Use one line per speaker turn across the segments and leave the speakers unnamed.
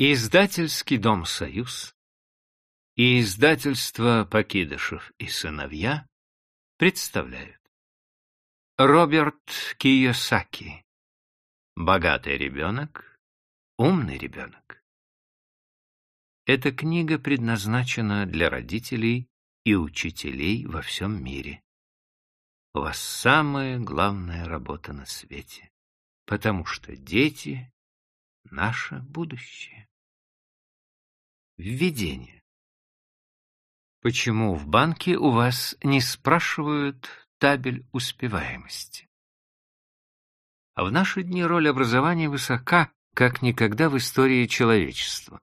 Издательский дом «Союз» и издательство «Покидышев и сыновья» представляют. Роберт Кийосаки. Богатый ребенок, умный ребенок. Эта книга предназначена для родителей и учителей во всем мире. У вас самая главная работа на свете, потому что дети — наше будущее. Введение. Почему в банке у вас не спрашивают табель успеваемости? А в наши дни роль образования высока, как никогда в истории человечества.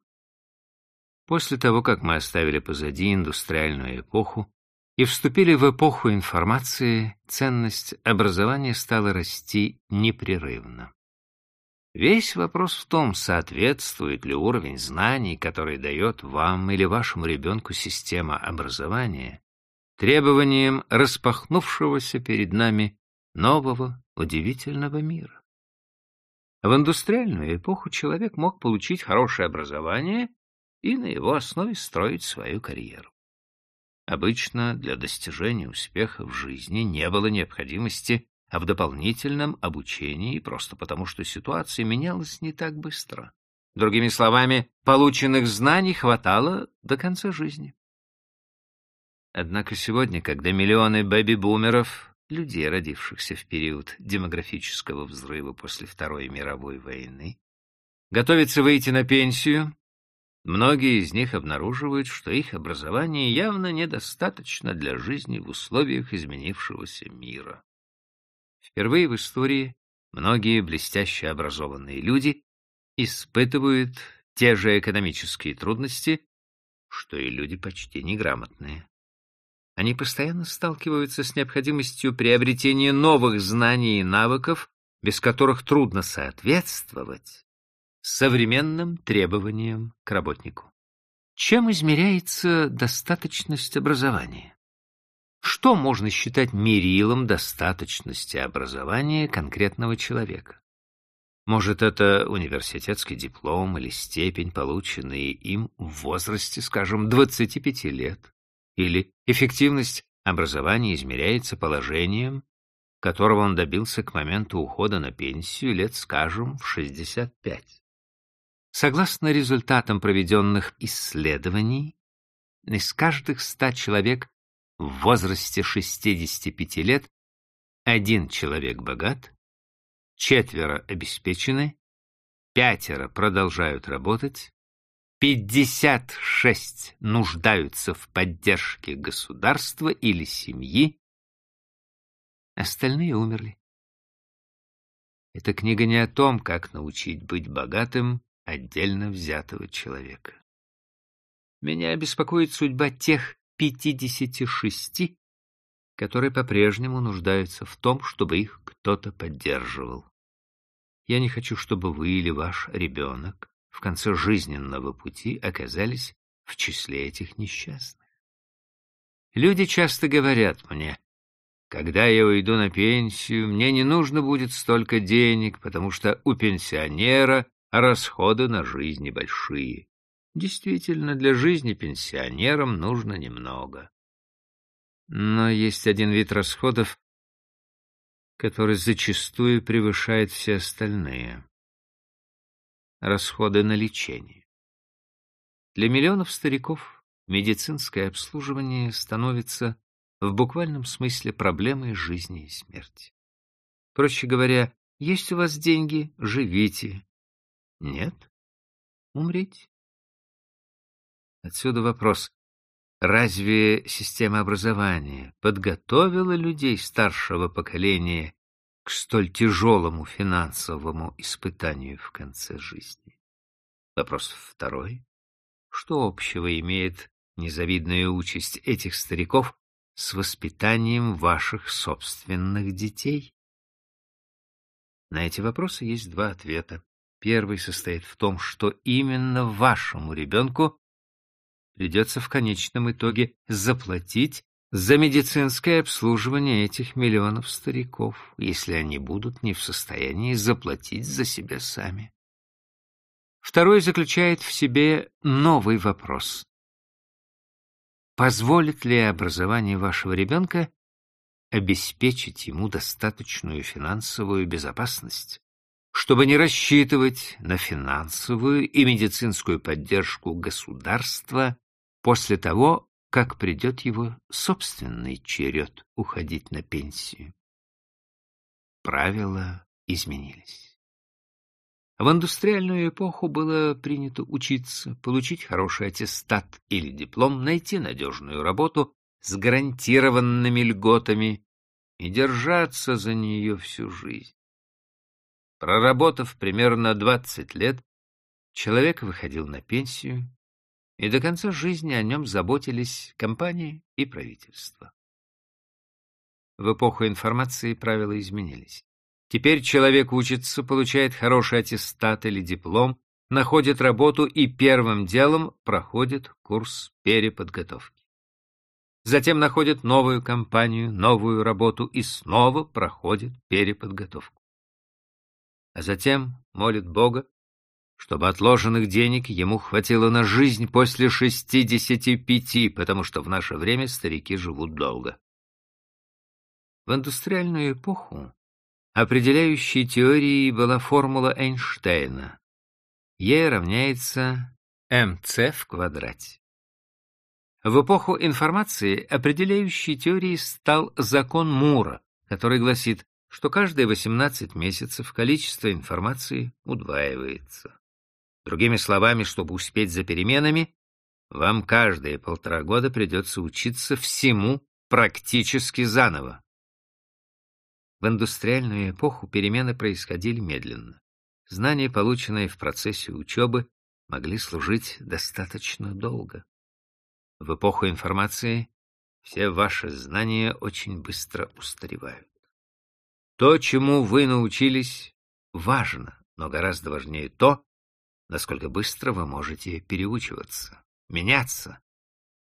После того, как мы оставили позади индустриальную эпоху и вступили в эпоху информации, ценность образования стала расти непрерывно. Весь вопрос в том, соответствует ли уровень знаний, который дает вам или вашему ребенку система образования, требованиям распахнувшегося перед нами нового удивительного мира. В индустриальную эпоху человек мог получить хорошее образование и на его основе строить свою карьеру. Обычно для достижения успеха в жизни не было необходимости а в дополнительном обучении просто потому, что ситуация менялась не так быстро. Другими словами, полученных знаний хватало до конца жизни. Однако сегодня, когда миллионы бэби-бумеров, людей, родившихся в период демографического взрыва после Второй мировой войны, готовятся выйти на пенсию, многие из них обнаруживают, что их образование явно недостаточно для жизни в условиях изменившегося мира. Впервые в истории многие блестяще образованные люди испытывают те же экономические трудности, что и люди почти неграмотные. Они постоянно сталкиваются с необходимостью приобретения новых знаний и навыков, без которых трудно соответствовать современным требованиям к работнику. Чем измеряется достаточность образования? Что можно считать мерилом достаточности образования конкретного человека? Может, это университетский диплом или степень, полученные им в возрасте, скажем, 25 лет? Или эффективность образования измеряется положением, которого он добился к моменту ухода на пенсию лет, скажем, в 65? Согласно результатам проведенных исследований, из каждых ста человек в возрасте 65 лет один человек богат, четверо обеспечены, пятеро продолжают работать, 56 нуждаются в поддержке государства или семьи, остальные умерли. Эта книга не о том, как научить быть богатым отдельно взятого человека. Меня беспокоит судьба тех 56, которые по-прежнему нуждаются в том, чтобы их кто-то поддерживал. Я не хочу, чтобы вы или ваш ребенок в конце жизненного пути оказались в числе этих несчастных. Люди часто говорят мне, когда я уйду на пенсию, мне не нужно будет столько денег, потому что у пенсионера расходы на жизнь небольшие. Действительно, для жизни пенсионерам нужно немного. Но есть один вид расходов, который зачастую превышает все остальные. Расходы на лечение. Для миллионов стариков медицинское обслуживание становится в буквальном смысле проблемой жизни и смерти. Проще говоря, есть у вас деньги — живите. Нет — умрите. Отсюда вопрос. Разве система образования подготовила людей старшего поколения к столь тяжелому финансовому испытанию в конце жизни? Вопрос второй. Что общего имеет незавидная участь этих стариков с воспитанием ваших собственных детей? На эти вопросы есть два ответа. Первый состоит в том, что именно вашему ребенку придется в конечном итоге заплатить за медицинское обслуживание этих миллионов стариков, если они будут не в состоянии заплатить за себя сами. Второй заключает в себе новый вопрос. Позволит ли образование вашего ребенка обеспечить ему достаточную финансовую безопасность, чтобы не рассчитывать на финансовую и медицинскую поддержку государства после того, как придет его собственный черед уходить на пенсию. Правила изменились. В индустриальную эпоху было принято учиться, получить хороший аттестат или диплом, найти надежную работу с гарантированными льготами и держаться за нее всю жизнь. Проработав примерно 20 лет, человек выходил на пенсию, и до конца жизни о нем заботились компании и правительство. В эпоху информации правила изменились. Теперь человек учится, получает хороший аттестат или диплом, находит работу и первым делом проходит курс переподготовки. Затем находит новую компанию, новую работу и снова проходит переподготовку. А затем молит Бога, чтобы отложенных денег ему хватило на жизнь после шестидесяти пяти, потому что в наше время старики живут долго. В индустриальную эпоху определяющей теорией была формула Эйнштейна. Е равняется МЦ в квадрате. В эпоху информации определяющей теорией стал закон Мура, который гласит, что каждые 18 месяцев количество информации удваивается. Другими словами, чтобы успеть за переменами, вам каждые полтора года придется учиться всему практически заново. В индустриальную эпоху перемены происходили медленно. Знания, полученные в процессе учебы, могли служить достаточно долго. В эпоху информации все ваши знания очень быстро устаревают. То, чему вы научились, важно, но гораздо важнее то, насколько быстро вы можете переучиваться, меняться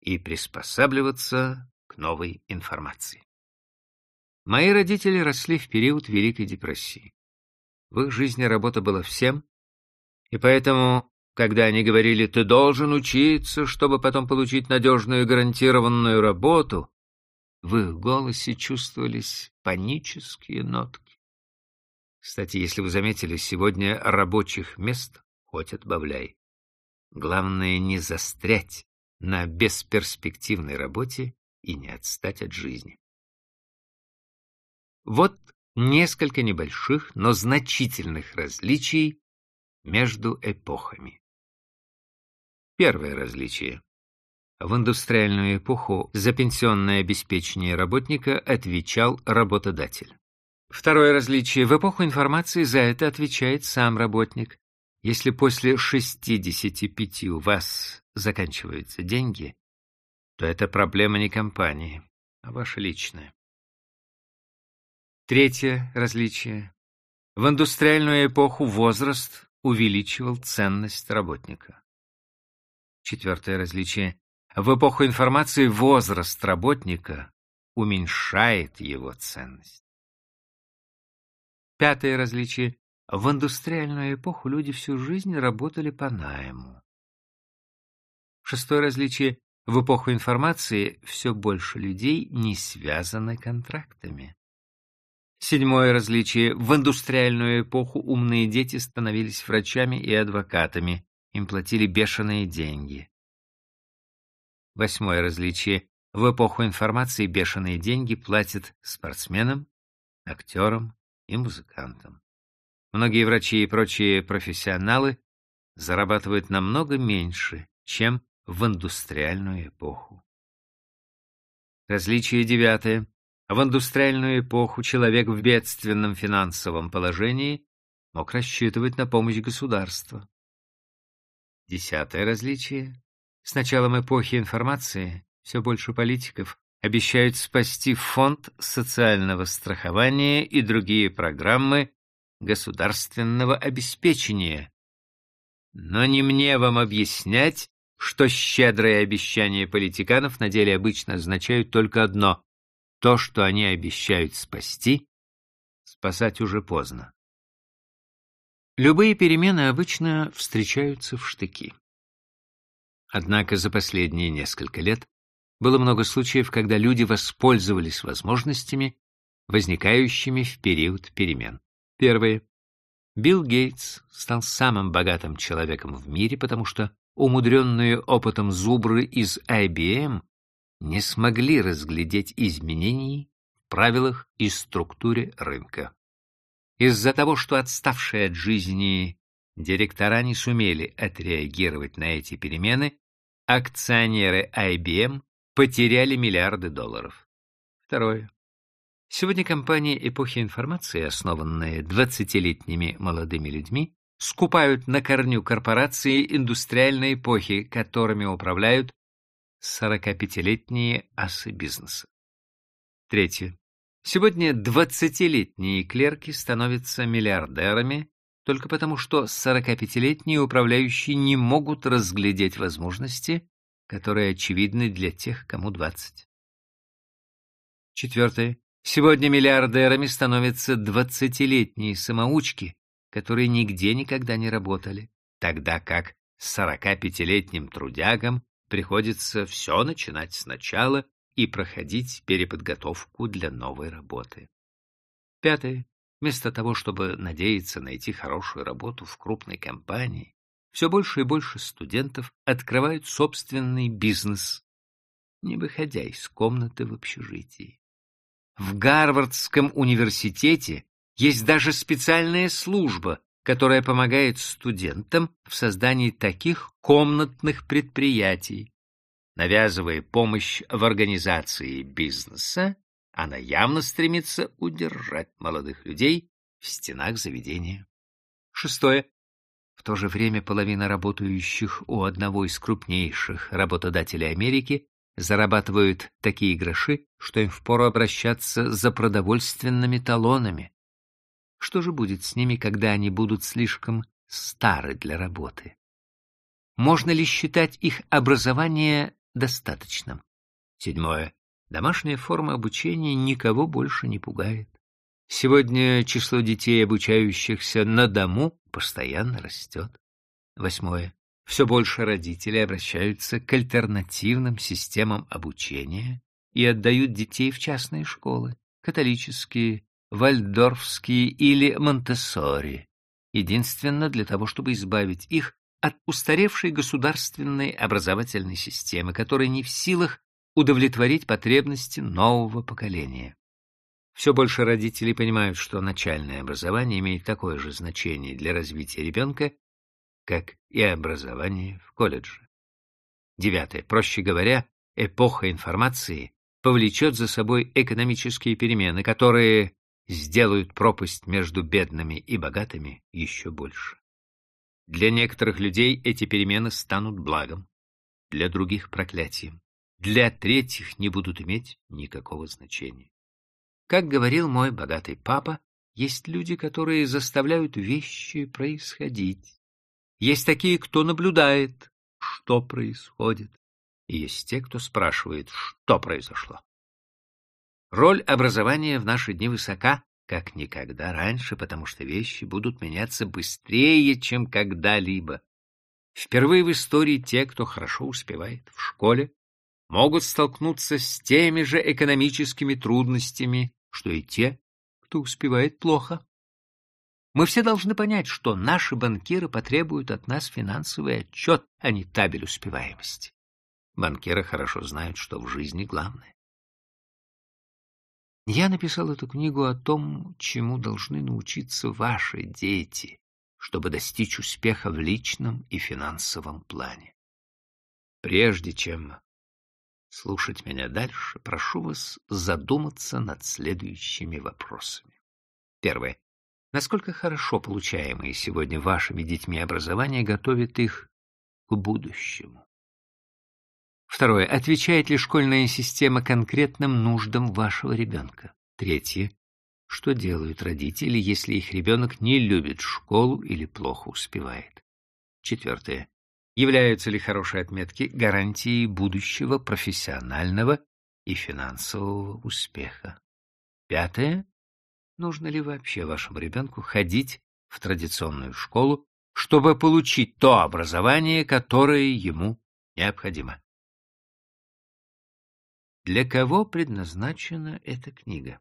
и приспосабливаться к новой информации. Мои родители росли в период Великой депрессии. В их жизни работа была всем, и поэтому когда они говорили «ты должен учиться, чтобы потом получить надежную гарантированную работу», в их голосе чувствовались панические нотки. Кстати, если вы заметили, сегодня рабочих мест хоть отбавляй. Главное не застрять на бесперспективной работе и не отстать от жизни. Вот несколько небольших, но значительных различий между эпохами. Первое различие. В индустриальную эпоху за пенсионное обеспечение работника отвечал работодатель. Второе различие. В эпоху информации за это отвечает сам работник. Если после 65 у вас заканчиваются деньги, то это проблема не компании, а ваша личная. Третье различие. В индустриальную эпоху возраст увеличивал ценность работника. Четвертое различие. В эпоху информации возраст работника уменьшает его ценность. Пятое различие. В индустриальную эпоху люди всю жизнь работали по найму. Шестое различие. В эпоху информации все больше людей не связаны контрактами. Седьмое различие. В индустриальную эпоху умные дети становились врачами и адвокатами. Им платили бешеные деньги. Восьмое различие. В эпоху информации бешеные деньги платят спортсменам, актерам и музыкантам. Многие врачи и прочие профессионалы зарабатывают намного меньше, чем в индустриальную эпоху. Различие девятое. В индустриальную эпоху человек в бедственном финансовом положении мог рассчитывать на помощь государства. Десятое различие. С началом эпохи информации все больше политиков обещают спасти фонд социального страхования и другие программы государственного обеспечения. Но не мне вам объяснять, что щедрые обещания политиканов на деле обычно означают только одно — то, что они обещают спасти, спасать уже поздно. Любые перемены обычно встречаются в штыки. Однако за последние несколько лет было много случаев, когда люди воспользовались возможностями, возникающими в период перемен. Первое. Билл Гейтс стал самым богатым человеком в мире, потому что умудренные опытом зубры из IBM не смогли разглядеть изменений в правилах и структуре рынка. Из-за того, что отставшие от жизни директора не сумели отреагировать на эти перемены, акционеры IBM потеряли миллиарды долларов. Второе. Сегодня компании эпохи информации, основанные 20-летними молодыми людьми, скупают на корню корпорации индустриальной эпохи, которыми управляют 45-летние асы бизнеса. Третье. Сегодня 20-летние клерки становятся миллиардерами только потому, что 45-летние управляющие не могут разглядеть возможности, которые очевидны для тех, кому 20. Четвертое. Сегодня миллиардерами становятся 20-летние самоучки, которые нигде никогда не работали, тогда как 45-летним трудягам приходится все начинать сначала и проходить переподготовку для новой работы. Пятое. Вместо того, чтобы надеяться найти хорошую работу в крупной компании, все больше и больше студентов открывают собственный бизнес, не выходя из комнаты в общежитии. В Гарвардском университете есть даже специальная служба, которая помогает студентам в создании таких комнатных предприятий, Навязывая помощь в организации бизнеса, она явно стремится удержать молодых людей в стенах заведения. Шестое. В то же время половина работающих у одного из крупнейших работодателей Америки зарабатывают такие гроши, что им впору обращаться за продовольственными талонами. Что же будет с ними, когда они будут слишком стары для работы? Можно ли считать их образование достаточным. Седьмое. Домашняя форма обучения никого больше не пугает. Сегодня число детей, обучающихся на дому, постоянно растет. Восьмое. Все больше родителей обращаются к альтернативным системам обучения и отдают детей в частные школы, католические, вальдорфские или монтессори, единственно для того, чтобы избавить их от устаревшей государственной образовательной системы, которая не в силах удовлетворить потребности нового поколения. Все больше родителей понимают, что начальное образование имеет такое же значение для развития ребенка, как и образование в колледже. Девятое. Проще говоря, эпоха информации повлечет за собой экономические перемены, которые сделают пропасть между бедными и богатыми еще больше. Для некоторых людей эти перемены станут благом, для других — проклятием, для третьих не будут иметь никакого значения. Как говорил мой богатый папа, есть люди, которые заставляют вещи происходить. Есть такие, кто наблюдает, что происходит. И есть те, кто спрашивает, что произошло. Роль образования в наши дни высока, как никогда раньше, потому что вещи будут меняться быстрее, чем когда-либо. Впервые в истории те, кто хорошо успевает в школе, могут столкнуться с теми же экономическими трудностями, что и те, кто успевает плохо. Мы все должны понять, что наши банкиры потребуют от нас финансовый отчет, а не табель успеваемости. Банкиры хорошо знают, что в жизни главное. Я написал эту книгу о том, чему должны научиться ваши дети, чтобы достичь успеха в личном и финансовом плане. Прежде чем слушать меня дальше, прошу вас задуматься над следующими вопросами. Первое. Насколько хорошо получаемое сегодня вашими детьми образование готовит их к будущему? Второе. Отвечает ли школьная система конкретным нуждам вашего ребенка? Третье. Что делают родители, если их ребенок не любит школу или плохо успевает? Четвертое. Являются ли хорошие отметки гарантией будущего профессионального и финансового успеха? Пятое. Нужно ли вообще вашему ребенку ходить в традиционную школу, чтобы получить то образование, которое ему необходимо. Для кого предназначена эта книга?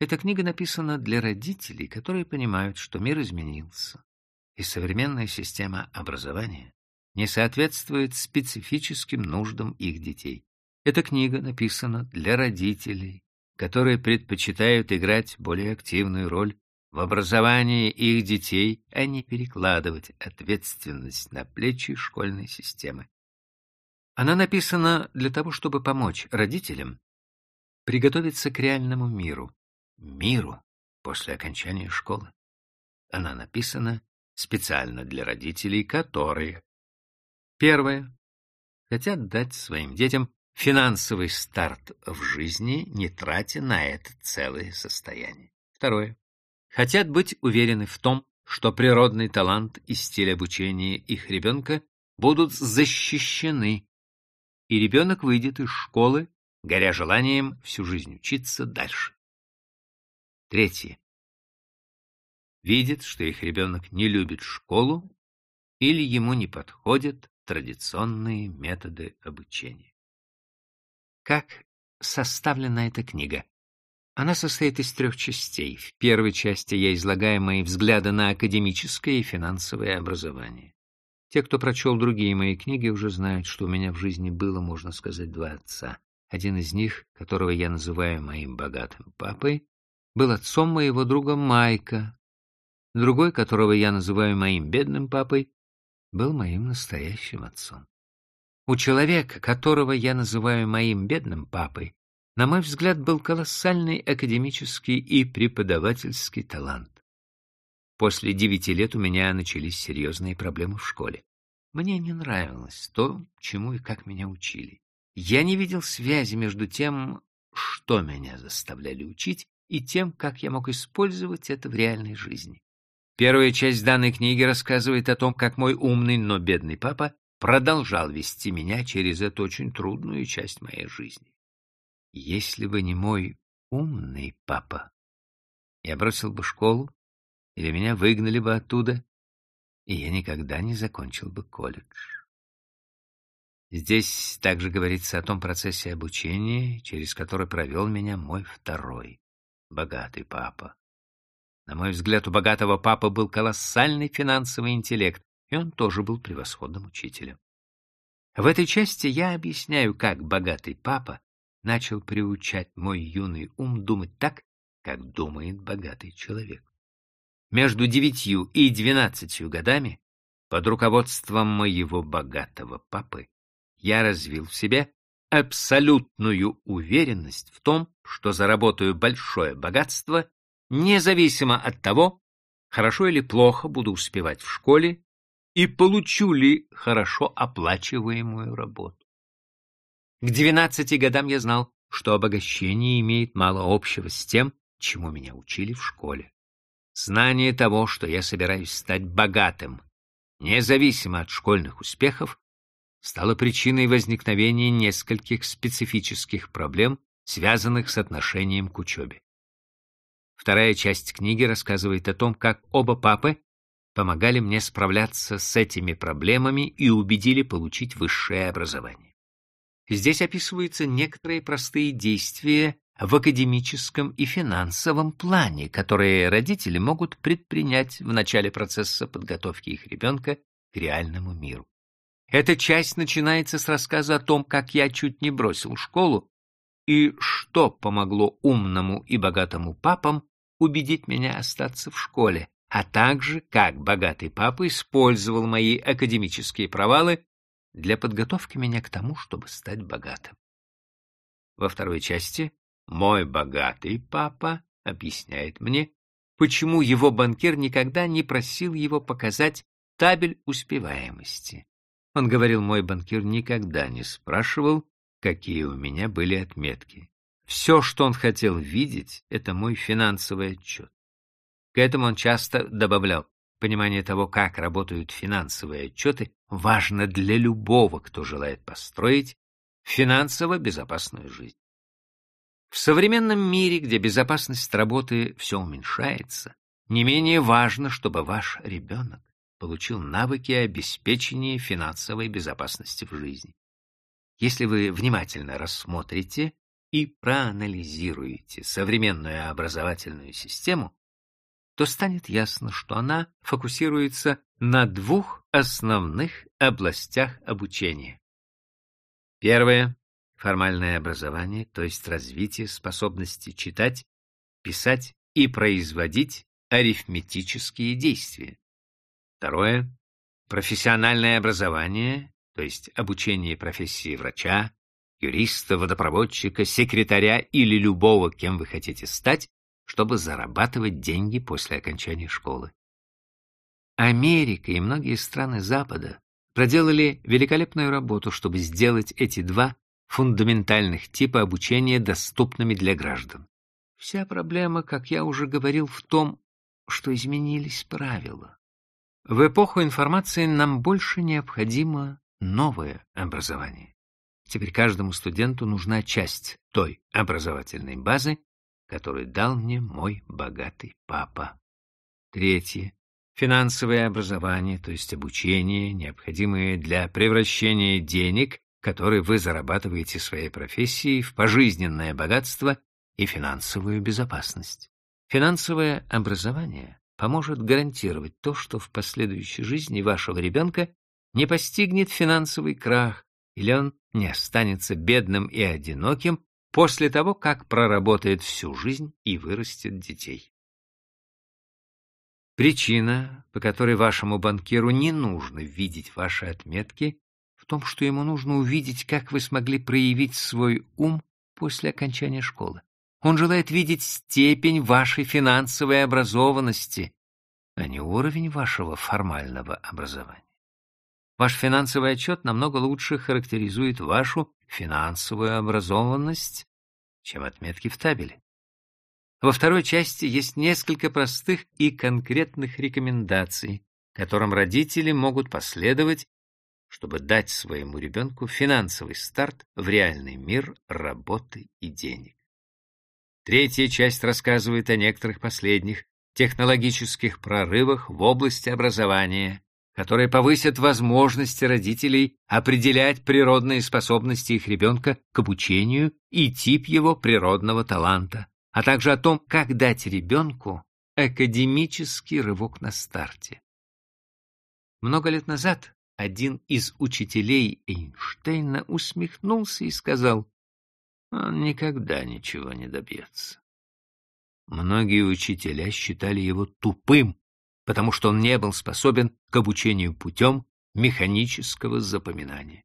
Эта книга написана для родителей, которые понимают, что мир изменился, и современная система образования не соответствует специфическим нуждам их детей. Эта книга написана для родителей, которые предпочитают играть более активную роль в образовании их детей, а не перекладывать ответственность на плечи школьной системы. Она написана для того, чтобы помочь родителям приготовиться к реальному миру, миру после окончания школы. Она написана специально для родителей, которые Первое. Хотят дать своим детям финансовый старт в жизни, не тратя на это целое состояние. Второе. Хотят быть уверены в том, что природный талант и стиль обучения их ребенка будут защищены, и ребенок выйдет из школы, горя желанием всю жизнь учиться дальше. Третье. Видят, что их ребенок не любит школу или ему не подходят традиционные методы обучения. Как составлена эта книга? Она состоит из трех частей. В первой части я излагаю мои взгляды на академическое и финансовое образование. Те, кто прочел другие мои книги, уже знают, что у меня в жизни было, можно сказать, два отца. Один из них, которого я называю моим богатым папой, был отцом моего друга Майка. Другой, которого я называю моим бедным папой, был моим настоящим отцом. У человека, которого я называю моим бедным папой, на мой взгляд, был колоссальный академический и преподавательский талант. После девяти лет у меня начались серьезные проблемы в школе. Мне не нравилось то, чему и как меня учили. Я не видел связи между тем, что меня заставляли учить, и тем, как я мог использовать это в реальной жизни. Первая часть данной книги рассказывает о том, как мой умный, но бедный папа продолжал вести меня через эту очень трудную часть моей жизни. Если бы не мой умный папа, я бросил бы школу, или меня выгнали бы оттуда, и я никогда не закончил бы колледж. Здесь также говорится о том процессе обучения, через который провел меня мой второй, богатый папа. На мой взгляд, у богатого папы был колоссальный финансовый интеллект, и он тоже был превосходным учителем. В этой части я объясняю, как богатый папа начал приучать мой юный ум думать так, как думает богатый человек. Между девятью и двенадцатью годами, под руководством моего богатого папы, я развил в себе абсолютную уверенность в том, что заработаю большое богатство независимо от того, хорошо или плохо буду успевать в школе и получу ли хорошо оплачиваемую работу. К двенадцати годам я знал, что обогащение имеет мало общего с тем, чему меня учили в школе. Знание того, что я собираюсь стать богатым, независимо от школьных успехов, стало причиной возникновения нескольких специфических проблем, связанных с отношением к учебе. Вторая часть книги рассказывает о том, как оба папы помогали мне справляться с этими проблемами и убедили получить высшее образование. Здесь описываются некоторые простые действия в академическом и финансовом плане, которые родители могут предпринять в начале процесса подготовки их ребенка к реальному миру. Эта часть начинается с рассказа о том, как я чуть не бросил школу и что помогло умному и богатому папам убедить меня остаться в школе, а также как богатый папа использовал мои академические провалы для подготовки меня к тому, чтобы стать богатым. Во второй части мой богатый папа объясняет мне, почему его банкир никогда не просил его показать табель успеваемости. Он говорил, мой банкир никогда не спрашивал, какие у меня были отметки. Все, что он хотел видеть, это мой финансовый отчет. К этому он часто добавлял, понимание того, как работают финансовые отчеты, важно для любого, кто желает построить финансово безопасную жизнь. В современном мире, где безопасность работы все уменьшается, не менее важно, чтобы ваш ребенок получил навыки обеспечения финансовой безопасности в жизни. Если вы внимательно рассмотрите и проанализируете современную образовательную систему, то станет ясно, что она фокусируется на двух основных областях обучения. Первое — формальное образование, то есть развитие способности читать, писать и производить арифметические действия. Второе — профессиональное образование, то есть обучение профессии врача, юриста, водопроводчика, секретаря или любого, кем вы хотите стать, чтобы зарабатывать деньги после окончания школы. Америка и многие страны Запада проделали великолепную работу, чтобы сделать эти два фундаментальных типа обучения доступными для граждан. Вся проблема, как я уже говорил, в том, что изменились правила. В эпоху информации нам больше необходимо новое образование. Теперь каждому студенту нужна часть той образовательной базы, которую дал мне мой богатый папа. Третье. Финансовое образование, то есть обучение, необходимое для превращения денег, которые вы зарабатываете своей профессией, в пожизненное богатство и финансовую безопасность. Финансовое образование поможет гарантировать то, что в последующей жизни вашего ребенка не постигнет финансовый крах, или он не останется бедным и одиноким после того, как проработает всю жизнь и вырастет детей. Причина, по которой вашему банкиру не нужно видеть ваши отметки, в том, что ему нужно увидеть, как вы смогли проявить свой ум после окончания школы. Он желает видеть степень вашей финансовой образованности, а не уровень вашего формального образования. Ваш финансовый отчет намного лучше характеризует вашу финансовую образованность, чем отметки в табеле. Во второй части есть несколько простых и конкретных рекомендаций, которым родители могут последовать, чтобы дать своему ребенку финансовый старт в реальный мир работы и денег. Третья часть рассказывает о некоторых последних технологических прорывах в области образования, которые повысят возможности родителей определять природные способности их ребенка к обучению и тип его природного таланта, а также о том, как дать ребенку академический рывок на старте. Много лет назад один из учителей Эйнштейна усмехнулся и сказал, он никогда ничего не добьется. Многие учителя считали его тупым, потому что он не был способен к обучению путем механического запоминания.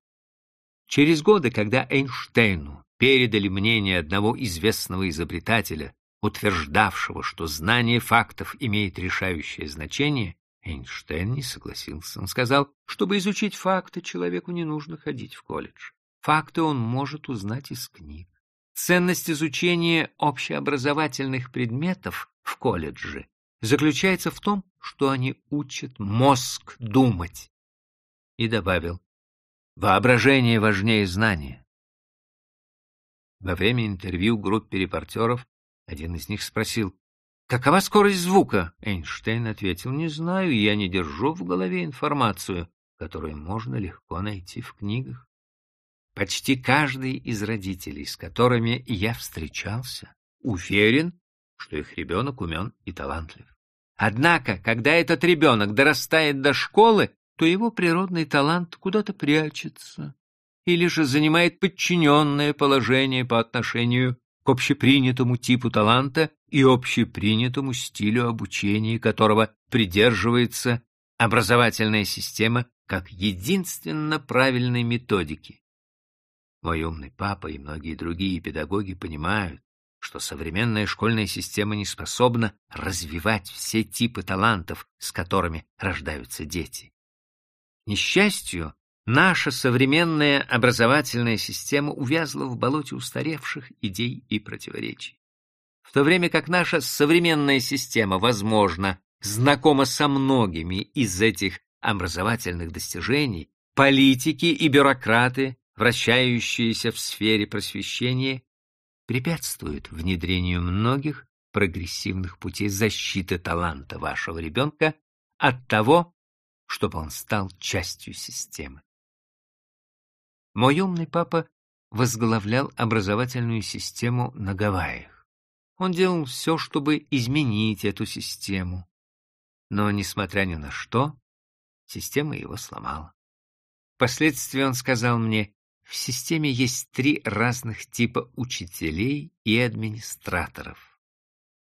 Через годы, когда Эйнштейну передали мнение одного известного изобретателя, утверждавшего, что знание фактов имеет решающее значение, Эйнштейн не согласился. Он сказал, чтобы изучить факты, человеку не нужно ходить в колледж. Факты он может узнать из книг. Ценность изучения общеобразовательных предметов в колледже заключается в том, что они учат мозг думать. И добавил, воображение важнее знания. Во время интервью группе репортеров один из них спросил, «Какова скорость звука?» Эйнштейн ответил, «Не знаю, я не держу в голове информацию, которую можно легко найти в книгах». Почти каждый из родителей, с которыми я встречался, уверен, что их ребенок умен и талантлив. Однако, когда этот ребенок дорастает до школы, то его природный талант куда-то прячется или же занимает подчиненное положение по отношению к общепринятому типу таланта и общепринятому стилю обучения, которого придерживается образовательная система как единственно правильной методики. Мой умный папа и многие другие педагоги понимают, что современная школьная система не способна развивать все типы талантов, с которыми рождаются дети. К несчастью, наша современная образовательная система увязла в болоте устаревших идей и противоречий. В то время как наша современная система, возможно, знакома со многими из этих образовательных достижений, политики и бюрократы вращающиеся в сфере просвещения, препятствуют внедрению многих прогрессивных путей защиты таланта вашего ребенка от того, чтобы он стал частью системы. Мой умный папа возглавлял образовательную систему на Гавайях. Он делал все, чтобы изменить эту систему. Но, несмотря ни на что, система его сломала. Впоследствии он сказал мне, в системе есть три разных типа учителей и администраторов.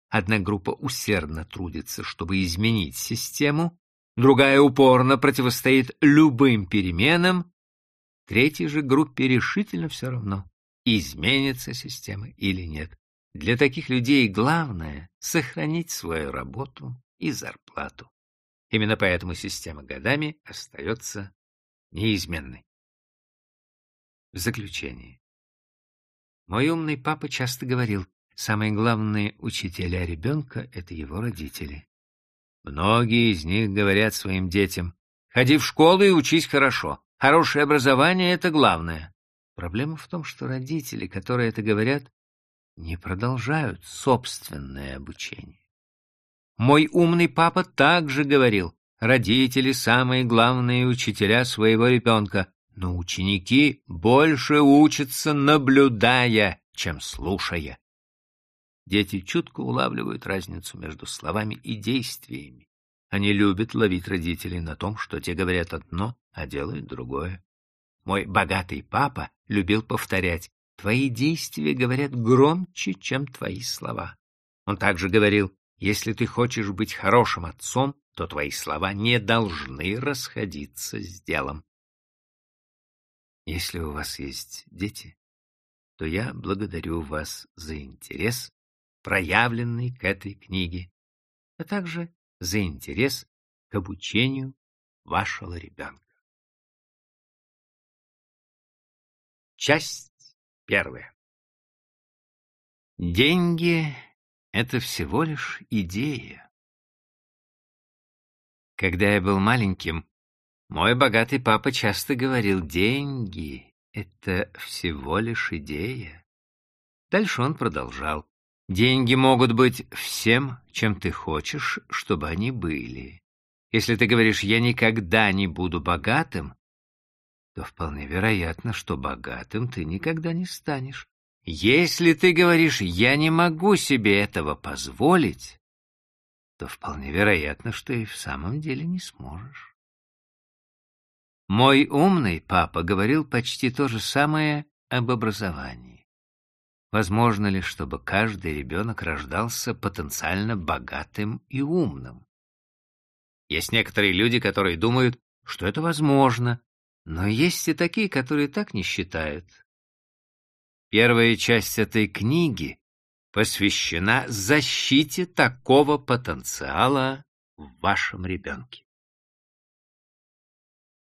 Одна группа усердно трудится, чтобы изменить систему, другая упорно противостоит любым переменам, третьей же группе решительно все равно, изменится система или нет. Для таких людей главное — сохранить свою работу и зарплату. Именно поэтому система годами остается неизменной. В заключение. Мой умный папа часто говорил, самые главные учителя ребенка — это его родители. Многие из них говорят своим детям, «Ходи в школу и учись хорошо. Хорошее образование — это главное». Проблема в том, что родители, которые это говорят, не продолжают собственное обучение. Мой умный папа также говорил, родители — самые главные учителя своего ребенка, но ученики больше учатся, наблюдая, чем слушая. Дети чутко улавливают разницу между словами и действиями. Они любят ловить родителей на том, что те говорят одно, а делают другое. Мой богатый папа любил повторять, твои действия говорят громче, чем твои слова. Он также говорил, если ты хочешь быть хорошим отцом, то твои слова не должны расходиться с делом. Если у вас есть дети, то я благодарю вас за интерес, проявленный к этой книге, а также за интерес к обучению вашего ребенка. Часть первая. Деньги это всего лишь идея. Когда я был маленьким, мой богатый папа часто говорил, деньги — это всего лишь идея. Дальше он продолжал. Деньги могут быть всем, чем ты хочешь, чтобы они были. Если ты говоришь «я никогда не буду богатым», то вполне вероятно, что богатым ты никогда не станешь. Если ты говоришь «я не могу себе этого позволить», то вполне вероятно, что и в самом деле не сможешь. Мой умный папа говорил почти то же самое об образовании. Возможно ли, чтобы каждый ребенок рождался потенциально богатым и умным? Есть некоторые люди, которые думают, что это возможно, но есть и такие, которые так не считают. Первая часть этой книги посвящена защите такого потенциала в вашем ребенке.